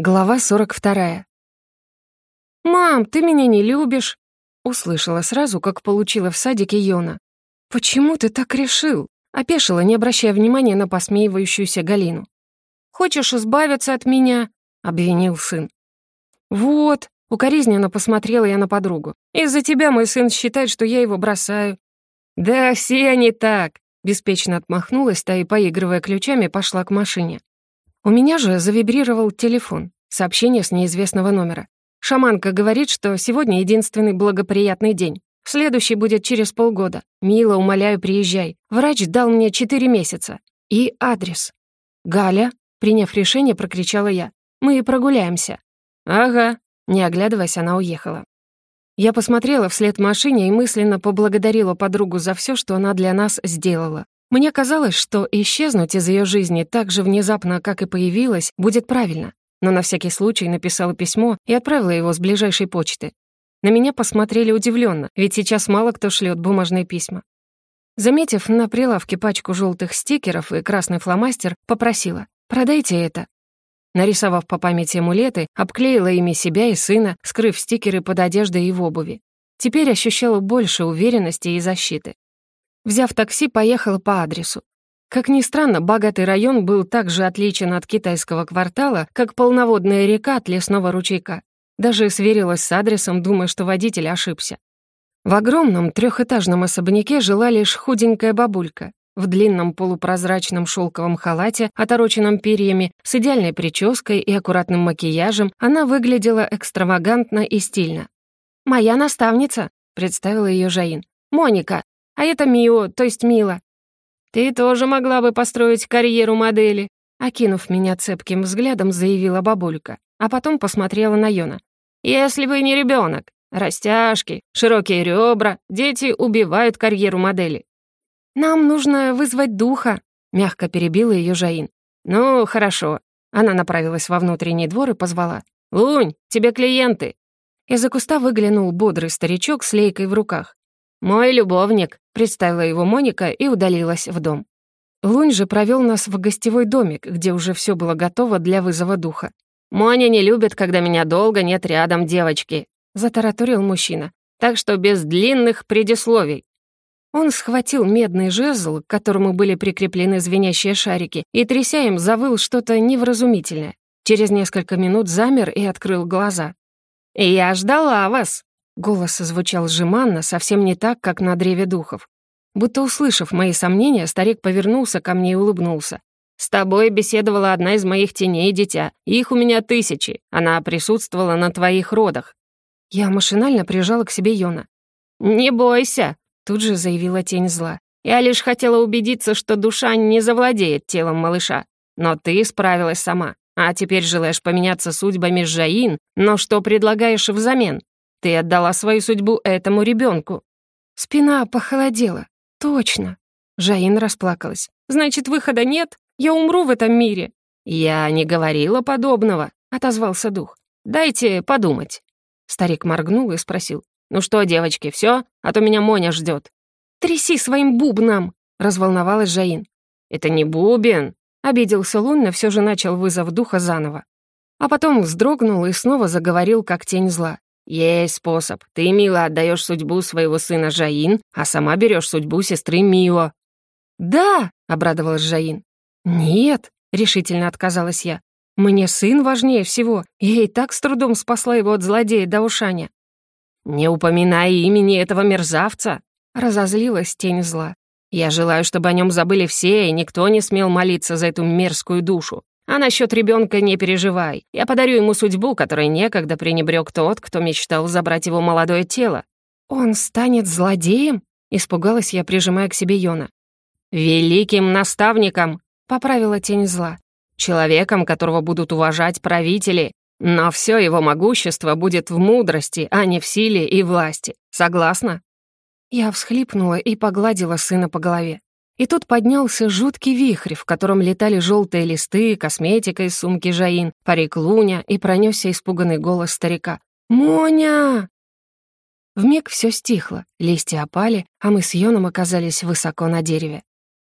Глава 42. «Мам, ты меня не любишь!» Услышала сразу, как получила в садике Йона. «Почему ты так решил?» Опешила, не обращая внимания на посмеивающуюся Галину. «Хочешь избавиться от меня?» — обвинил сын. «Вот», — укоризненно посмотрела я на подругу. «Из-за тебя мой сын считает, что я его бросаю». «Да все они так», — беспечно отмахнулась та и, поигрывая ключами, пошла к машине. У меня же завибрировал телефон. Сообщение с неизвестного номера. Шаманка говорит, что сегодня единственный благоприятный день. Следующий будет через полгода. Мила, умоляю, приезжай. Врач дал мне четыре месяца. И адрес. «Галя», приняв решение, прокричала я. «Мы прогуляемся». «Ага», не оглядываясь, она уехала. Я посмотрела вслед машине и мысленно поблагодарила подругу за все, что она для нас сделала. Мне казалось, что исчезнуть из ее жизни так же внезапно, как и появилась, будет правильно. Но на всякий случай написала письмо и отправила его с ближайшей почты. На меня посмотрели удивленно, ведь сейчас мало кто шлет бумажные письма. Заметив на прилавке пачку желтых стикеров и красный фломастер, попросила «Продайте это». Нарисовав по памяти амулеты, обклеила ими себя и сына, скрыв стикеры под одеждой и в обуви. Теперь ощущала больше уверенности и защиты. Взяв такси, поехала по адресу. Как ни странно, богатый район был так же отличен от китайского квартала, как полноводная река от лесного ручейка. Даже сверилась с адресом, думая, что водитель ошибся. В огромном трехэтажном особняке жила лишь худенькая бабулька. В длинном полупрозрачном шелковом халате, отороченном перьями, с идеальной прической и аккуратным макияжем, она выглядела экстравагантно и стильно. «Моя наставница», — представила ее Жаин. «Моника, а это Мио, то есть Мила. Ты тоже могла бы построить карьеру модели, окинув меня цепким взглядом, заявила бабулька, а потом посмотрела на Йона. Если вы не ребенок, растяжки, широкие ребра, дети убивают карьеру модели. Нам нужно вызвать духа, мягко перебила ее Жаин. Ну, хорошо. Она направилась во внутренний двор и позвала. «Лунь, тебе клиенты!» Из-за куста выглянул бодрый старичок с лейкой в руках. «Мой любовник», — представила его Моника и удалилась в дом. Лунь же провел нас в гостевой домик, где уже все было готово для вызова духа. «Моня не любит, когда меня долго нет рядом девочки», — затараторил мужчина. «Так что без длинных предисловий». Он схватил медный жезл, к которому были прикреплены звенящие шарики, и, тряся им, завыл что-то невразумительное. Через несколько минут замер и открыл глаза. «Я ждала вас», Голос звучал жеманно, совсем не так, как на древе духов. Будто услышав мои сомнения, старик повернулся ко мне и улыбнулся. «С тобой беседовала одна из моих теней, дитя. Их у меня тысячи. Она присутствовала на твоих родах». Я машинально прижала к себе Йона. «Не бойся», — тут же заявила тень зла. «Я лишь хотела убедиться, что душа не завладеет телом малыша. Но ты справилась сама. А теперь желаешь поменяться судьбами с Жаин, но что предлагаешь взамен? Ты отдала свою судьбу этому ребенку. Спина похолодела. Точно. Жаин расплакалась. Значит, выхода нет? Я умру в этом мире. Я не говорила подобного, отозвался дух. Дайте подумать. Старик моргнул и спросил. «Ну что, девочки, все? А то меня Моня ждет. «Тряси своим бубном!» — разволновалась Жаин. «Это не бубен!» — обиделся Лунна, все же начал вызов духа заново. А потом вздрогнул и снова заговорил, как тень зла. «Есть способ. Ты, Мила, отдаешь судьбу своего сына Жаин, а сама берешь судьбу сестры Мио». «Да!» — обрадовалась Жаин. «Нет!» — решительно отказалась я. «Мне сын важнее всего. Я и так с трудом спасла его от злодея Даушаня». «Не упоминай имени этого мерзавца!» — разозлилась тень зла. «Я желаю, чтобы о нем забыли все, и никто не смел молиться за эту мерзкую душу. А насчет ребенка не переживай. Я подарю ему судьбу, которой некогда пренебрег тот, кто мечтал забрать его молодое тело. Он станет злодеем? Испугалась я, прижимая к себе Йона. «Великим наставником!» — поправила тень зла. «Человеком, которого будут уважать правители. Но все его могущество будет в мудрости, а не в силе и власти. Согласна?» Я всхлипнула и погладила сына по голове. И тут поднялся жуткий вихрь, в котором летали желтые листы, косметика из сумки Жаин, парик Луня, и пронесся испуганный голос старика. «Моня!» Вмиг все стихло, листья опали, а мы с Йоном оказались высоко на дереве.